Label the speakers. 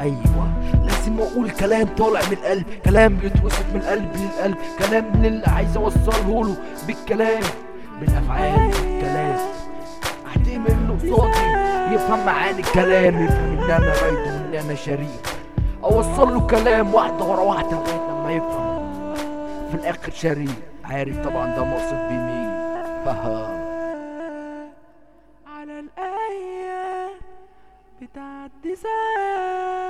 Speaker 1: أيوه. لازم أقول كلام طالع من القلب كلام بيتوصف من القلب للقلب كلام للي عايز أوصله له بالكلام بالأفعال بالكلام. أعتمد إنه قصادي يفهم معاني الكلام يفهم إن أنا رايد وإن أنا شريف أوصل له كلام واحدة ورا واحدة لغاية لما يفهم. في الآخر شريف عارف طبعا ده مقصود بمين. فها على الأيام بتعدي ساعات